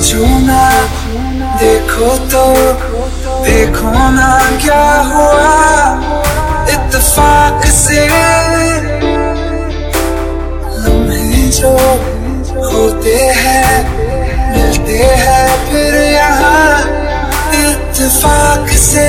सोचो ना, देखो तो देखो ना क्या हुआ। इतफाक से लम्हे जो होते हैं, मिलते हैं फिर यहाँ। इतफाक से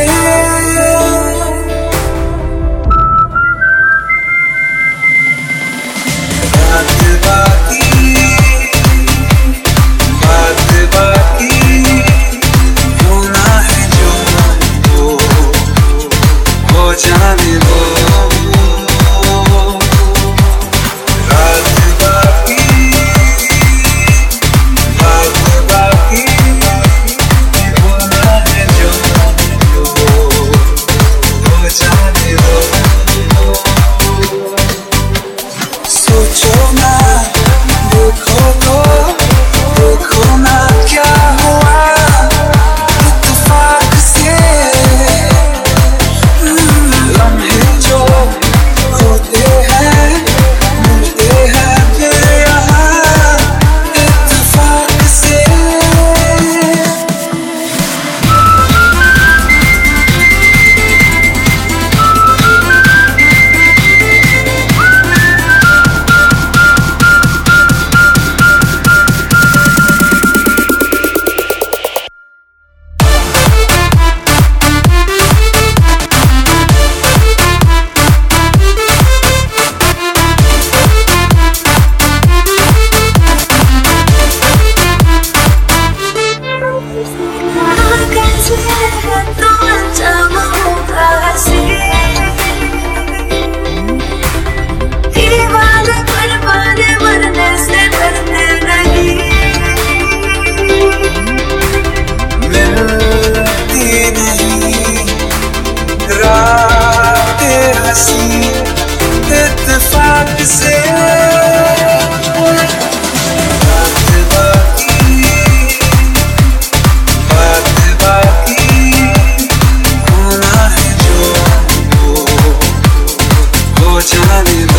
time